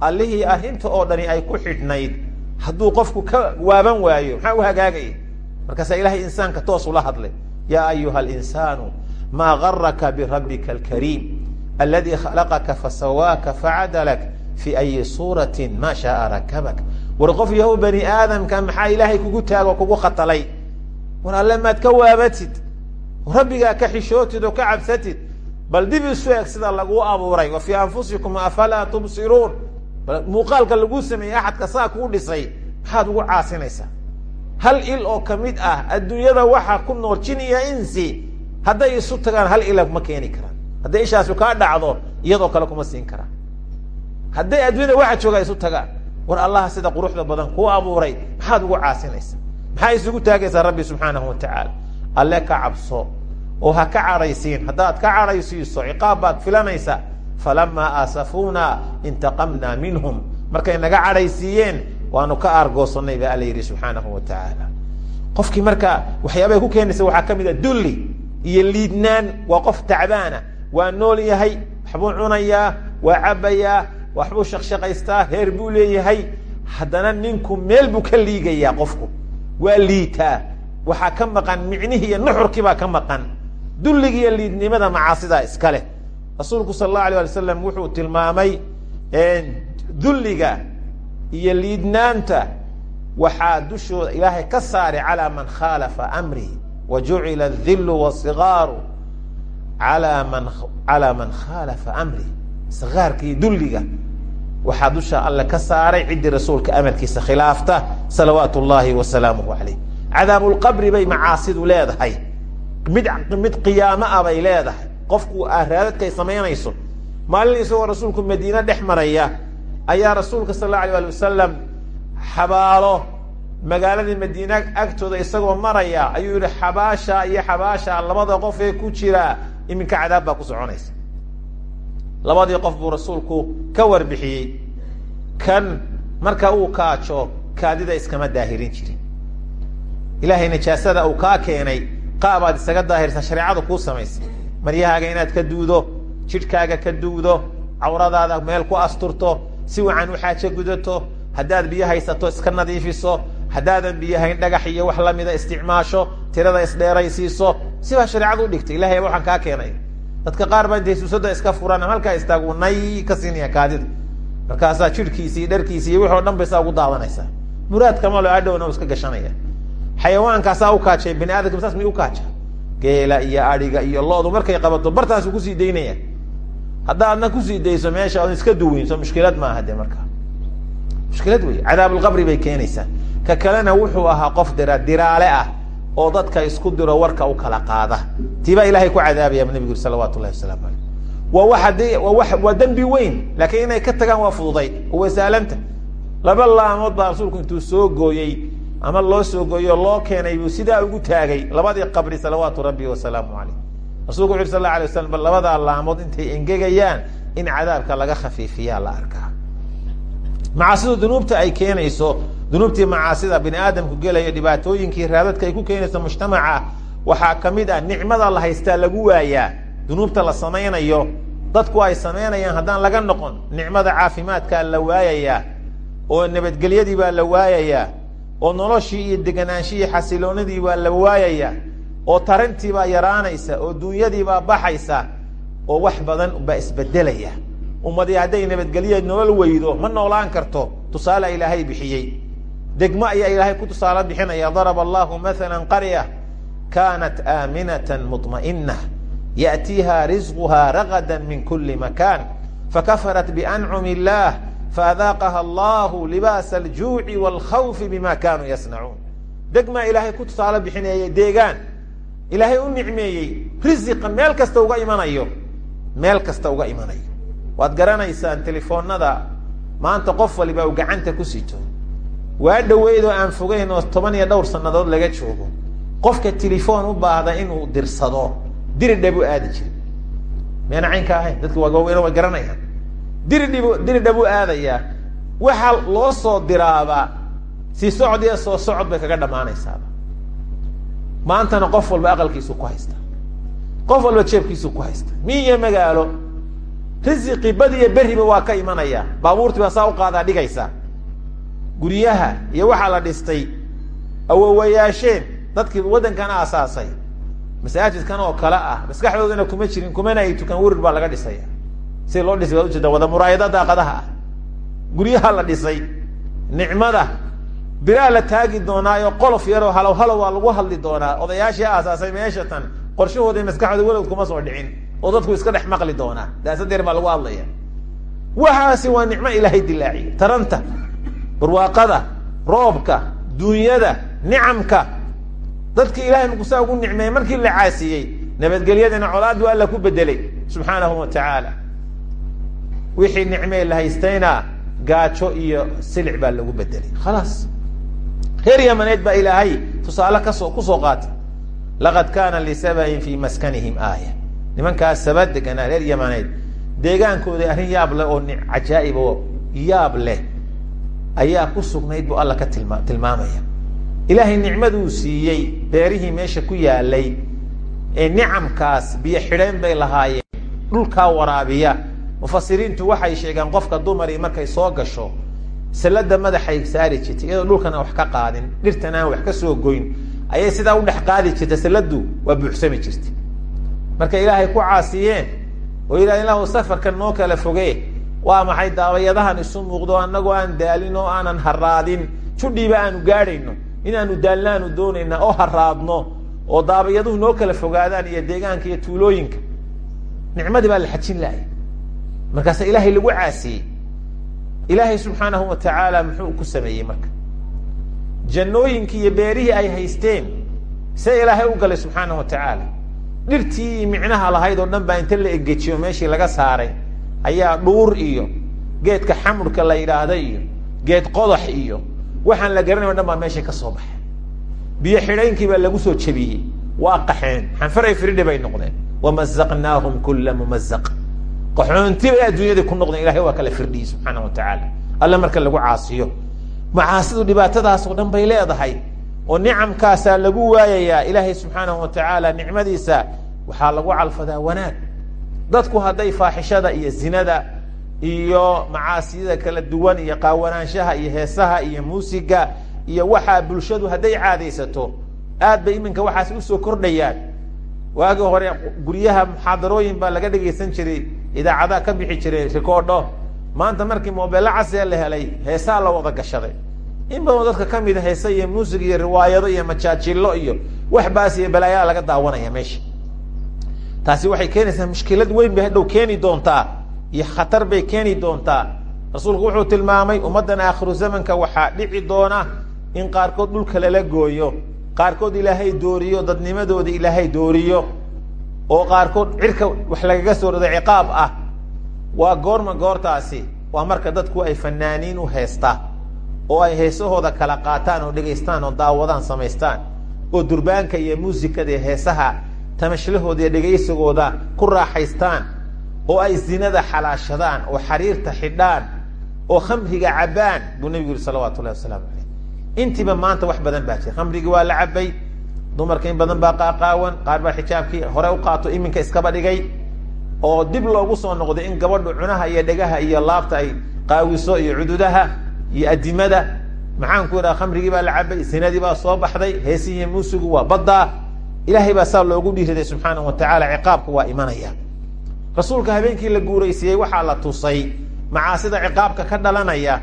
A: Allihii arrinta oo dhani ay ku xidhnayd. Hadduu qofku ka waaban waayo maxaa u hagaagaya markaasaa ilahay insaanka toos ula hadlay yaa ayuha alinsaanu maa garaka birabbika alkariim aladi khalaqaka fasawaaka facadalak fi ayi suuratin ma shaaa rakabak. War qof yahow bani aadamka maxaa ilaahay kugu taago kugu khatalay? War alle maad ka waabatid. Rabbigaa ka xishootid oo ka cabsatid bal dib isu sida laguu abuuray wa fii anfusikum afalaa tubsiruun? Muuqaalka laguu sameeyey axadka saa kuu dhisay maxaad ugu caasinaysaa? Hal il oo ka mid ah adduunyada waxaa ku nool jin insi hadday isu tagaan hal ila ma keeni karaan. Hadday ishaasu kaa dhacdo iyadoo kale kuma siin karaan. Hadday adduunyada waxa joogaa isu tagaan war allaha sida quruxda badan kuu abuuray maxaad ugu caasinaysaa? Maxaa isugu taagaysaa rabbi subxaanahu wa tacaala alle ka cabso oo ha ka cadhaysiin haddaad ka cadhaysiiso ciqaab baad filanaysa falamaa aasafuuna intaqamnaa minhum. Markay naga cadhaysiiyeen waanu ka aargoosanay ba alla yidhi subxaanahu wa tacaala. Qofkii marka waxyaabay ku keenaysa waxaa ka mid a dulli iyo liidnaan waa qof tacbaana waa nool yahay waxbuu cunayaa waa cabbayaa waxbuu shaqshaqaystaa heer buu leeyahay. Haddana ninku meel buu ka liigayaa qofku. Waa liitaa. Waxaa ka maqan micnihii iyo nuxurkii baa ka maqan dulligii iyo liidnimada macaasidaa iska leh. Rasuulku sal allahu alay slam wuxuu tilmaamay dulliga iyo liidnaanta waxaa dushooda ilaahay ka saaray calaa man khaalafa amrihi wa jucila adillu wasigaaru alaa man calaa man khaalafa amrihi sikaarkii dulliga waxaa dusha alle ka saaray ciddii rasuulka amarkiisa khilaafta salawaatu llahi wasalaamuhu calayh. Cadaabulqabri bay macaasidu leedahay mid mid qiyaamo ah leedahay. Qofku raadadkay samaynayso. Maalin isagoo rasuulku madiine dhex maraya ayaa rasuulka sal allau alay ali wasalam xabaalo. Magaaladii madiine agtooda isagoo maraya ayuu yihi xabaasha iyo xabaasha labada qof ee ku jira iminka cadaab baa ku soconaysa. Labadii qof buu rasuulku ka warbixiyey. Kan marka uu kaajo kaadida iskama daahirin jirin. Ilaahay najaasada uu kaa keenay qaabaad isaga daahirsa shareecadu kuu samaysay maryahaaga inaad ka duudo jidhkaaga ka duudo cawradaada meel ku asturto si wacan u xaajo gudato haddaad biyo haysato iska nadiifiso haddaadan biyo hayn dhagax iyo wax lamida isticmaasho tirada isdheeraysiiso sibaa shareecadu udhigtay ilahay waxaan kaa keenay. Dadka qaar baa intay suusada iska furan halkaa istaagu nay ka siinaya kaadida markaasaa jidhkiisi iyo iyo wixi dhan bay saa ugu daadanaysaa muraadkama lo adhowna u iska gashanaya xayawaankaasaa ukaajay bani aadamka saas may ukaaja geela iyo adhiga iyo loodu markay qabato bartaasu ku sii daynaya. Haddaadna ku sii dayso meesha oon iska duwinso mushkilad maaha de markaa mushkilad wey cadaabulqabri bay keenaysaa. Ka kalena wuxuu ahaa qof dira diraale ah oo dadka isku diro warka u kala qaada. Tiibaa ilahay ku cadaabaya nabigu yuri salawatu llahi wasalaamu aleyh waa waa wa waa dembi weyn laakiin inay ka tagaan waa fududay. Oo wasaalanta laba laamood baa rasuulku intuu soo gooyey ama loo soo gooyey oo loo keenay buu sidaa ugu taagay. Labadii qabri salawaatu rabbi wasalaamu aleyh rasulku wuxu sal la alay waslam bal labadaa laamood intay engegayaan in cadaabka laga khafiifiyaa la arkaa. Macaasidu dunuubta ay keenayso dunuubtii macaasida bini aadamku gelaya dhibaatooyinkii raadadka ay ku keenayso mujtamaca waxaa ka mid ah nicmada la haystaa lagu waayaa. Dunuubta la samaynayo dadku ay samaynayaan haddaan laga noqon nicmada caafimaadkaa la waayayaa oo nabadgelyadii baa la waayayaa oo noloshii iyo deganaanshiii xasiloonidii baa la waayayaa oo tarantii baa yaraanaysa oo dunyadii baa baxaysa oo wax badan baa isbedelaya ummadii hadday nabadgelya nolol weydo ma noolaan karto tusaale ilaahay bixiyey degmo ayaa ilaahay ku tusaale bixinaya daraba allahu maala qarya kanat aaminata muطma'ina yaأtiiha risquha ragada min kuli makan fakafarat biancumi اllah faadaaqaha allahu libaasa aljuuci wاlkhawfi bima kanuu yasnacuun degmaa ilaahay ku tusaale bixinaya deegaan ilaahay u nicmeeyey risiqa meel kasta uga imanayo meel kasta uga imanayo waad garanaysaan telefoonada maanta qof waliba uu gacanta ku sito waa dhaweyd oo aan fogeyn oo toban iyo dhowr sannadood laga joogo qofka telefoon u baahda inuu dirsado diridhab u aadi jiri miyana caynka ahayn dadka waa waaweyne way garanayaan diridhib diridhab u aadayaa waxaa loo soo diraaba si socod iyo soo socod bay kaga dhammaanaysaaba. Maantana qof walba aqalkiisu ku haysta. Qof walba jeebkiisu ku haysta. Mi magaalo risiqi bad iyo beriba waa ka imanaya. Baabuurtii baa saa u qaadaa dhigaysa. Guryaha iyo waxaa la dhistay awowayaasheen dadkii waddankana asaasay masaajidkan oo kale ah maskaxdoodana kuma jirin kumana ay tukan werir baa laga dhisaya si loo dhisay waad wada muraayada daaqadaha ah guryaha la dhisay nicmada biraa la taagi doonaayo qolof yaroo halow halow waa lagu hadli doonaa. Odayaashii aasaasay meesha tan qorshahooda maskaxdooda welowd kuma soo dhicin oo dadku iska dhex maqli doonaa. Daasadeer baa lagu hadlaya. Waxaasi waa nicmo ilaahay dilaaciye taranta barwaaqada roobka duunyada nicamka. Dadki ilahay nukusaa ugu nicmeeyey markii la caasiyey nabadgelyadana colaad waa alla ku bedelay subxaanahu wa tacaala wixii nicmee la haystayna gaajo iyo silic baa lagu bedelay. Khalaas. Reer yamaneed baa ilaahay tusaale ka soo ku soo qaatay laqad kaana lisabain fi maskanihim aaya. Nimankaas saba deganaa reer yamaneed. Deegaankooda arrin yaab leh oo cajaa'ib oo yaab leh ayaa ku sugnayd buu alla ka tilma tilmaamaya. Ilaahay nicmaduu siiyey beerihii meesha ku yaalay ee nicamkaas biyo xidheen bay lahaayeen dhulkaa waraabiya mufasiriintu waxay sheegeen qofka dumarii markay soo gasho sallada madaxay saari jirtay iyadoo dhulkan aan wax ka qaadin dhirtan aan wax ka soo goyn ayay sidaa u dhex qaadi jirtay salladu waa buuxsami jirtay. Markay ilaahay ku caasiyeen oo yidhaha ilahu safarkan noo kala foge waa maxay daabayadahan isu muuqdo annagoo aan daalin oo aanan haraadin? Judhiiba aanu gaadhayno inaanu daalna doonayna oo haraadno oo daabayaduhu noo kala fogaadaan iyo deegaanka iyo tuulooyinka. Nicmadii baa la xajin lahay markaasa ilaahay lagu caasiyey. Ilaahay subxaanahu wa tacaala muxuu ku sameeyey marka. Jannooyinkii iyo beerihii ay haysteen see ilaahay u galay subxaanahu wa tacaala dhirtii micnaha lahayd oo dhan baa inta la egejiyo meeshii laga saaray ayaa dhuur iyo geedka xamurka la yidhaahda iyo geed qodax iyo. Waxaan la garanay o dhan baa meesha ka soo baxay biyo xidhaynkii baa lagu soo jebiyey. Waa qaxeen. Xanfaray firidhi bay noqdeen. Wamazaqnaahum kula mumazaq qaxoonti bay adduunyadii ku noqdeen ilahay waa kala firdhiyey wa tacaala. Alle marka lagu caasiyo. Macaasidu dhibaatadaas oo dhan bay leedahay oo nicamkaasaa lagu waayayaa ilaahay subxaanahu wa tacaala nicmadiisa waxaa lagu calfadaa wanaag. Dadku hadday faaxishada iyo zinada iyo macaasiyada kala duwan iyo qaawanaanshaha iyo heesaha iyo muusiga iyo waxaa bulshadu hadday caadaysato aad bay iminka waxaas u soo kordhayaan. Waagii hore guryaha muxaadarooyin baa laga dhegaysan jiray idaacadaha ka bixi jiray rikoodho maanta markii mobeello casriya la helay heesaa la wada gashaday. In badan dadka ka mida heese iyo muusig iyo riwaayado iyo majaajilo iyo wax baas iyo balaayaa laga daawanaya meesha taasi waxay keenaysaa mushkilad weyn bay hadhow keeni doontaa iyo khatar bay keeni doontaa. Rasuulku wuxuu tilmaamay ummaddan aakhiru zamanka waxaa dhici doona in qaarkood dhulka lala gooyo qaarkood ilaahay dooriyo dadnimadooda ilaahay dooriyo oo qaarkood cirka wax lagaga soo rodo ciqaab ah. Waa goorma goortaasi waa marka dadku ay fanaaniin u heestaan oo ay heesahooda kala qaataan oo dhegaystaan oo daawadaan samaystaan oo durbaanka iyo muusikada iyo heesaha tamashlahooda iyo dhegaysigooda ku raaxaystaan oo ay zinada xalaashadaan oo xariirta xidhaan oo khamriga cabbaan buu nebigu yihi salawatu llahi wasalaamu caleyh intiiba maanta wax badan baa jira. Khamrigii waa la cabbay dumarka in badan baa qaaqaawan qaar baa xijaabkii hore u qaato iminka iskaba dhigay oo dib loogu soo noqday in gabadhu cunaha iyo dhegaha iyo laabta ay qaawiso iyo cududaha iyo adimada maxaan ku idhaha khamrigii baa la cabay sinadii baa soo baxday heesihiiy muusigu waa baddaa ilaahay baa saa loogu dhiiraday subxaanahu wa tacaala ciqaabka waa imanaya. Rasuulka habeenkii la guuraysiiyey waxaa la tusay macaasida ciqaabka ka dhalanaya.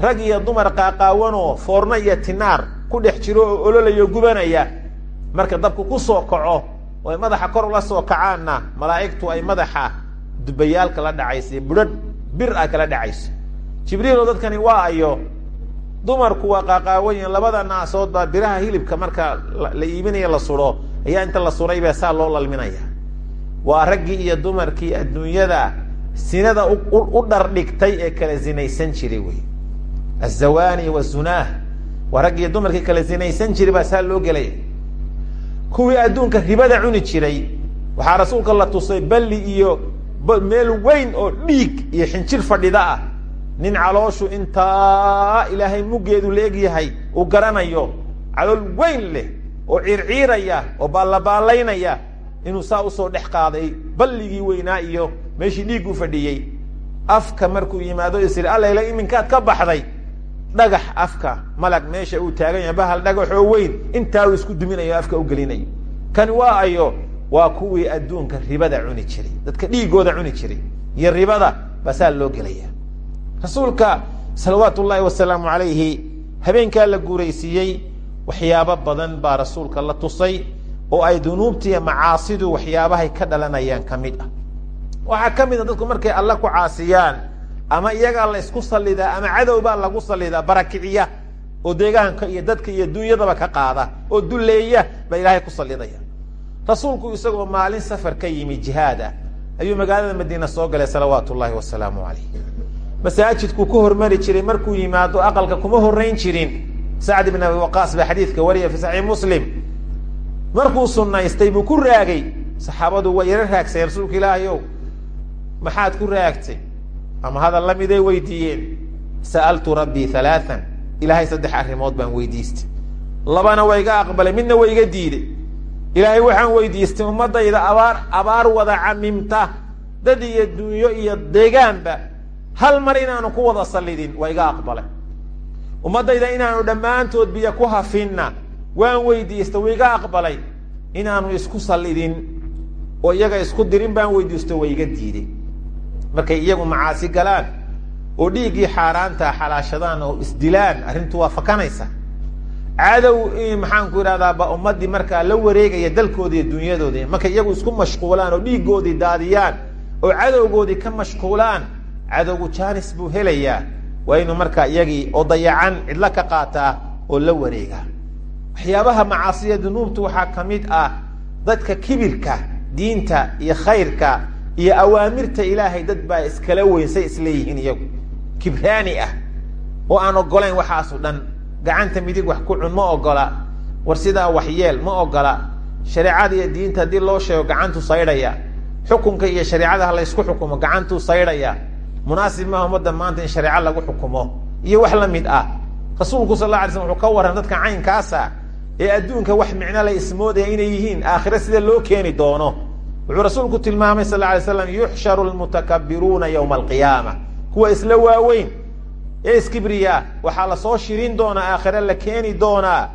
A: Rag iyo dumar qaaqaawanoo foorno iyo tinaar ku dhex jiro oo ololayo gubanaya. Marka dabku ku soo kaco oo ay madaxa kor ula soo kacaanna malaa'igtu ay madaxa dubayaalka la dhacaysa budhadh bir ah kala dhacayso jibriil oo dadkani waa ayo dumarku waa qaaqaawan yihiin labada naasood baa biraha hilibka marka la iibinaya la suro ayaa inta la suray baa saa loo lalminaya. Waa raggii iyo dumarkii adduunyada sinada u dhardhigtay ee kala zinaysan jiray wey azawani wazunah waa raggii dumarkii kala zinaysan jiray baa saa loo gelaya kuwii adduunka ribada cuni jiray waxaa rasuulka la tusay balli iyo meel weyn oo dhiig iyo xinjir fadhida ah. Nin calooshu intaa ilaahay muggeedu la eg yahay uu garanayo calool weyn leh oo ciirciiraya oo baallabaalaynaya inuu saa u soo dhex qaaday balligii weynaa iyo meeshii dhiig u fadhiyey. Afka markuu yimaado isiri allayla iminkaad ka baxday dhagax afka malag meesha uu taagan yahay bahal dhagaxoo weyn intaa uu isku duminayo afka u gelinayo. Kani waa ayo waa kuwii adduunka ribada cuni jiray dadka dhiigooda cuni jiray iyo ribada baa saa loo gelaya. Rasuulka salawaatu ullaahi wasalaamu alayhi habeenkaa la guuraysiiyey waxyaabo badan baa rasuulka la tusay oo ay dunuubtiiyo macaasidu waxyaabahay ka dhalanayaan ka mid ah. Waxaa ka mid a dadku markay alla ku caasiyaan ama iyagaa la isku salidaa ama cadow baa lagu salidaa barakiciya oo deegaanka iyo dadka iyo dunyadaba ka qaada oo duleeya baa ilaahay ku salidaya rasuulku isagoo maalin safar ka yimi jihaad ayuu magaalada madiina soo galay salawaatu ullaahi wasalaamu calayh. Masaajidkuu ku hormari jiray markuu yimaado aqalka kuma horeyn jirin. Sacd ibn abi waqaas baa xadiidka wariya fi saxiix muslim. Markuu sunaystay buu ku raagay. Saxaabadu waa yaro raagsay rasuulka ilaahay ow maxaad ku raagtay ama hadal lamiday weydiiyeen? Sa'altu rabbii halaaan ilaahay saddex arrimood baan weydiistay. Labana waa iga aqbalay midna waa iga diiday ilaahay waxaan weydiistay ummadayda abaar abaar wada camimta dad iyo dunyo iyo deegaanba hal mar inaanu ku wada sallidin waa iga aqbalay. Ummaddayda inaanu dhammaantood biyo ku hafinna waan weydiista waa iga aqbalay. Inaanu isku sallidin oo iyaga isku dirin baan weydiisto waa iga diiday markay iyagu macaasi galaan oo dhiiggii xaaraanta xalaashadaan oo isdilaan arrintu waa fakanaysa. Cadow maxaanku idhahdaa ba ummaddii markaa la wareegaya dalkoodi iyo dunyadoodi markay iyagu isku mashquulaan oo dhiiggoodii daadiyaan oo cadowgoodii ka mashquulaan cadowgu jaanis buu helayaa. Waa inuu markaa iyagii oo dayacan cidlo ka qaataa oo la wareegaa. Waxyaabaha macaasiya dunuubtu waxaa ka mid ah dadka kibirka diinta iyo khayrka iyo awaamirta ilaahay dad baa iskala weynsay isleeyihiin iyagu. Kibraani ah oo aan ogolayn waxaaso dhan. Gacanta midig wax ku cun ma ogola war sidaa waxyeel ma ogola shareecada iyo diinta haddii loo sheego gacantu saydhaya. Xukunka iyo shareecada ha laysku xukumo gacantuu saydhaya. Munaasib maaha ummadda maanta in shareeco lagu xukumo. Iyo wax la mid ah. Rasuulku sal la alay slam wuxuu ka warran dadka caynkaasa ee adduunka wax micno la ismoodaya inay yihiin. Aakhire sida loo keeni doono wuxuu rasuulku tilmaamay sal la alay slam yuxsharu lmutakabiruuna yowma alqiyaama. Kuwa isla waaweyn ee iskibriya waxaa la soo shirin doonaa aakhire la keeni doonaa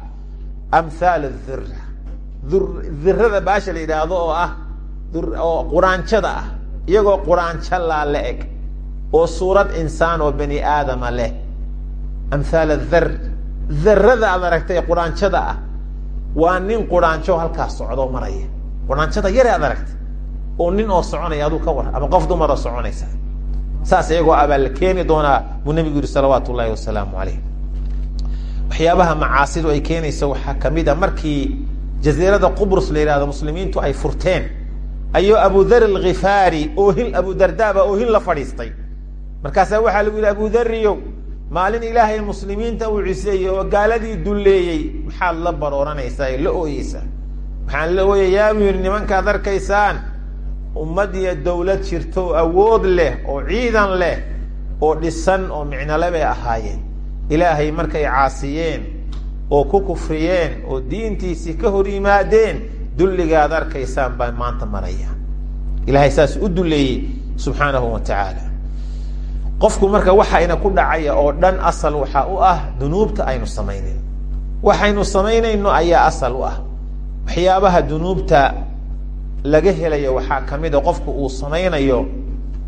A: amhaal dhira dhirada baasha la yidhaahdo oo ah oo quraanjada ah iyagoo quraanjo laa la eg oo suurad insaan oo bani aadama leh. Amhaal dhar dharada aad aragtay quraanjada ah waa nin quraanjo halkaas socdoo maraya. Quraanjada yare aad aragtay oo nin oo soconaya aduu ka war ama qof dumaroo soconaysa. Saas iyagoo abaa la keeni doonaa buu nabigu yihi salawaatu ullahi wasalaamu calayh. Waxyaabaha macaasidu ay keenaysa waxaa ka mid markii jaziirada qubrus la yidhahdo muslimiintu ay furteen ayuu abu dhar alkhifaari oohin abu dardaaba oohin la fadhiistay. Markaasaa waxaa lagu yidhi abu dhariyow maalin ilaahay muslimiinta uu ciseeyey oo gaaladii dulleeyey maxaad la barooranaysaa la ooyeysaa waxaan la ooyayaa buu yidhi nimankaad arkaysaan ummad dawlad jirto oo awood leh oo ciidan leh oo dhisan oo micnole ahaayeen. Ilaahay markay caasiyeen oo ku kufriyeen oo diintiisii ka hor yimaadeen dulligaad arkaysaan baa maanta maraya ilahay saas u duleeyey subxaanahu wa tacaala. Qofku marka waxayna ku dhacaya oo dhan asal waxaa u ah dunuubta aynu samaynayn waxaynu samaynayno ayaa asal u ah. Waxyaabaha dunuubta laga helayo waxaa ka mid a qofku uu samaynayo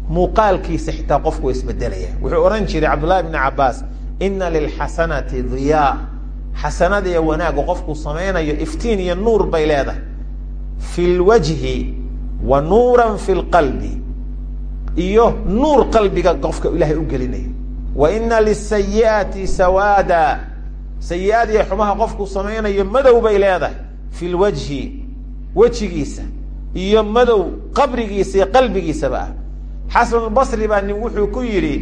A: muuqaalkiisa xitaa qofku isbedelaya. Wuxuu odhan jiray cabdullahi bni cabaas ina lilxasanati diyaa xasanada iyo wanaagu qofkuu samaynayo iftiin iyo nuur bay leedahay. Fi lwajhi wa nuuran fi lqalbi iyo nuur qalbiga qofka ilaahay u gelinayo. Wa ina lisayi'ati sawaada. Sayi-aad iyo xumaha qofkuu samaynayo madow bay leedahay. Fi lwajhi wejigiisa iyo madow qabrigiisa iyo qalbigiisaba. Ah xasanulbasri baa nin wuxuu ku yidhi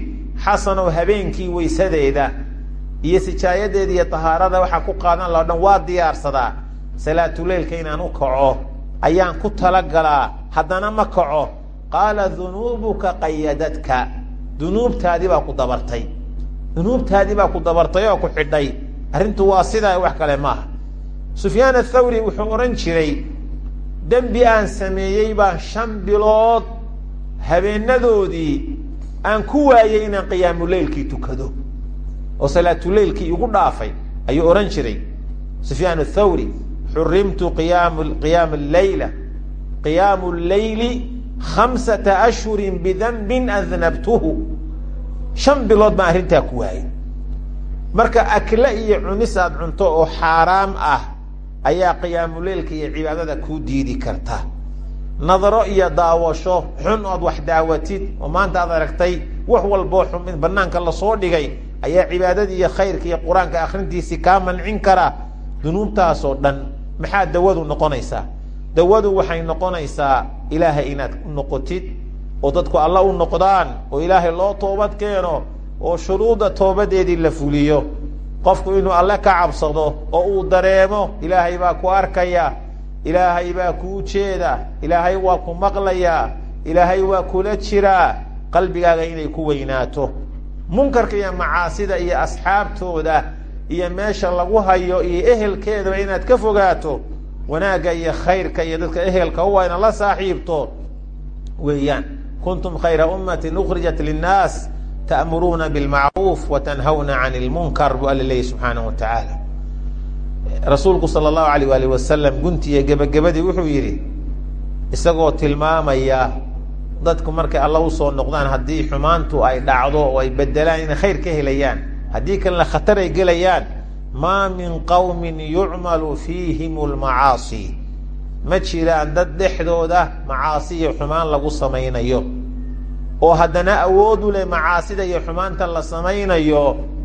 A: xasanow habeenkii waysadeeda iyo sijaayadeeda iyo tahaarada waxaa ku qaadan lao dhan waa diyaarsadaa. Salaatuleylka inaan u kaco ayaan ku talagalaa haddana ma kaco. Qaala dunuubuka qayadadka dunuubtaadii baa ku dabartay. Dunuubtaadii baa ku dabartay oo ku xidhay. Arrintu waa sidaa wax kale maaha. Sufyaan athawri wuxuu odhan jiray dembi aan sameeyey baan shan bilood habeenadoodii aan ku waayey inaan qiyaamuleylkii tukado. oo salaatuleylkii igu dhaafay ayuu odhan jiray. Sufyaan athawri xurimtu qiyam qiyaam leyla qiyaamu leyli khamsata ashhurin bidanbin adnabtuhu. Shan bilood baan arrintaa ku waayey marka akle iyo cunis aad cunto oo xaaraam ah ayaa qiyaamuleylka iyo cibaadada kuu diidi karta. Nadaro iyo daawasho xun ood wax daawatid oo maanta aad aragtay wax walboo xun in banaanka la soo dhigay ayaa cibaadadii iyo khayrka iyo qur'aanka akrintiisii kaa mancin kara dunuubtaasoo dhan. Maxaa dawadu noqonaysaa? Dawadu waxay noqonaysaa ilaahay inaad noqotid oo dadku alla u noqdaan oo ilaahay loo toobad keeno oo shuruudda toobadeedii la fuliyo qofku inuu alle ka cabsado oo uu dareemo ilaahay baa ku arkaya ilaahay baa kuu jeeda ilaahay waa ku maqlayaa ilaahay waa kula jiraa qalbigaaga inay ku weynaato. Munkarka iyo macaasida iyo asxaabtooda iyo meesha lagu hayo iyo ehelkeedaba inaad ka fogaato wanaagga iyo khayrka iyo dadka ehelka u ina la saaxiibto. Weeyaan kuntum khayra ummatin ukhrijat linnaas bilmacruuf wa tanhawna can lmunkar buu alla leeyahy subxaanahu wa tacaala rasuulku allahu alayh waalih wasalam guntiiyo gebagabadii wuxuu yidhi isagoo tilmaamaya dadku markay alla u soo noqdaan haddii xumaantu ay dhacdo oo ay bedelaan inay khayr ka helayaan haddii kalena khatar ay gelayaan maa min qawmin yucmalu fiihim lmacaasi ma jiraan dad dhexdooda macaasi iyo xumaan lagu samaynayo oo haddana awood u leh macaasida iyo xumaanta la samaynayo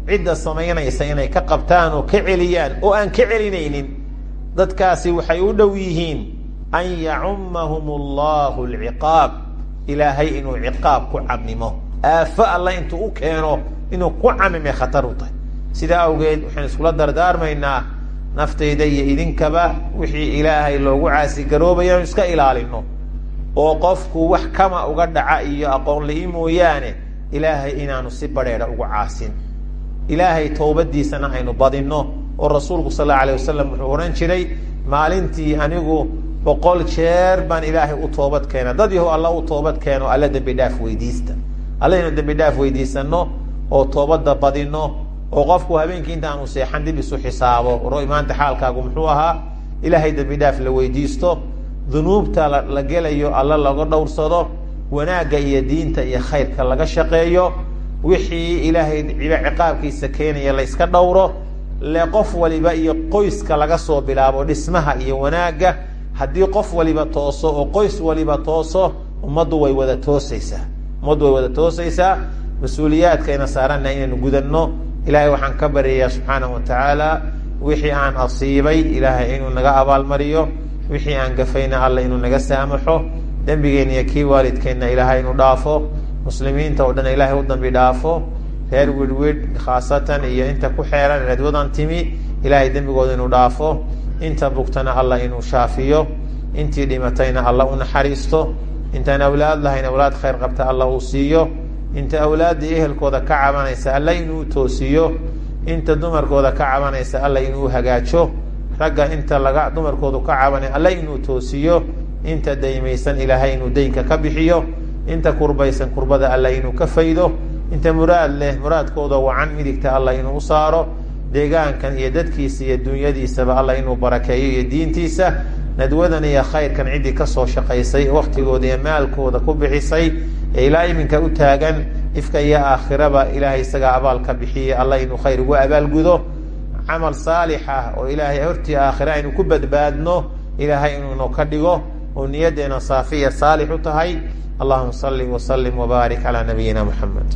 A: cidda samaynaysa inay ka qabtaan oo ka celiyaan oo aan ka celinaynin dadkaasi waxay u dhow yihiin an yacumahum allahu alciqaab ilaahay inuu ciqaab ku camimo aafo alla intuu u keeno inuu ku camimay khatar u tahay. Sidaa awgeed waxaan iskula dardaarmaynaa naftayda iyo idinkaba wixii ilaahay loogu caasigaroobaya inu iska ilaalino oo qofku wax kama uga dhaca iyo aqoon la-i mooyaane ilaahay inaanu si badheedha ugu caasin. Ilaahay toobadiisana aynu badinno oo rasuulku sal allau alayh wasalam wuxuu odhan jiray maalintii anigu boqol jeer baan ilaahay u toobad keena dad yahu alla u toobad keeno alla dembi dhaaf weydiista. Alla inu dembi dhaaf weydiisano oo toobadda badino oo qofku habeenkii intaanu seexan dib isu xisaabo. Waro maanta xaalkaagu muxuu ahaa ilaahay dembi dhaaf la weydiisto dunuubta la gelayo alla laga dhowrsado wanaagga iyo diinta iyo khayrka laga shaqeeyo wixii ilaahay ciqaabkiisa keenaya la yska dhowro le qof waliba iyo qoyska laga soo bilaabo dhismaha iyo wanaagga haddii qof waliba tooso oo qoys waliba tooso ummaddu way wada toosaysaa. Ummaddu way wada toosaysaa. Mas'uuliyaadkayna saarana inaynu gudanno. Ilaahay waxaan ka baryayaa subxaanahu watacaala wixii aan asiibay. Ilaahay inuu naga abaalmariyo wixii aan gafayna alla inuu naga saamaxo dembigeenna iyo kii waalidkeenna ilaahay inuu dhaafo muslimiinta oo dhan ilaahay u dambi dhaafo reer widhwidh khaasatan iyo inta ku xeeran radwadan timi ilaahay dembigooda inuu dhaafo. Inta bugtana alla inuu shaafiyo intii dhimatayna alla u naxariisto intaan awlaad lahayn awlaad khayr qabta alla uu siiyo inta awlaaddii ehelkooda ka cabanaysa alla inuu toosiyo inta dumarkooda ka cabanaysa alla inuu hagaajo ragga inta laga dumarkoodu ka cabanay alla inuu toosiyo inta daymaysan ilaahay inuu daynka ka bixiyo inta kurbaysan kurbada alla inuu ka faydo inta muraad leh muraadkooda wacan midigta alla inuu u saaro deegaankan iyo dadkiisa iyo dunyadiisaba alla inuu barakeeyo iyo diintiisa nadwadan iyo khayrkan ciddii ka soo shaqaysay waktigooda iyo maalkooda ku bixisay ee ilaa iminka u taagan ifka iyo aakhiraba ilaahay isagaa abaal ka bixiye allah inuu khayr ugu abaalgudo camal saalix ah oo ilaahay hortii aakhire aynu ku badbaadno ilaahay inuunu ka dhigo oo niyaddeena saafiya saalix u tahay. Allahuma salli wasalim wbaarik calaa nabiyina muxamed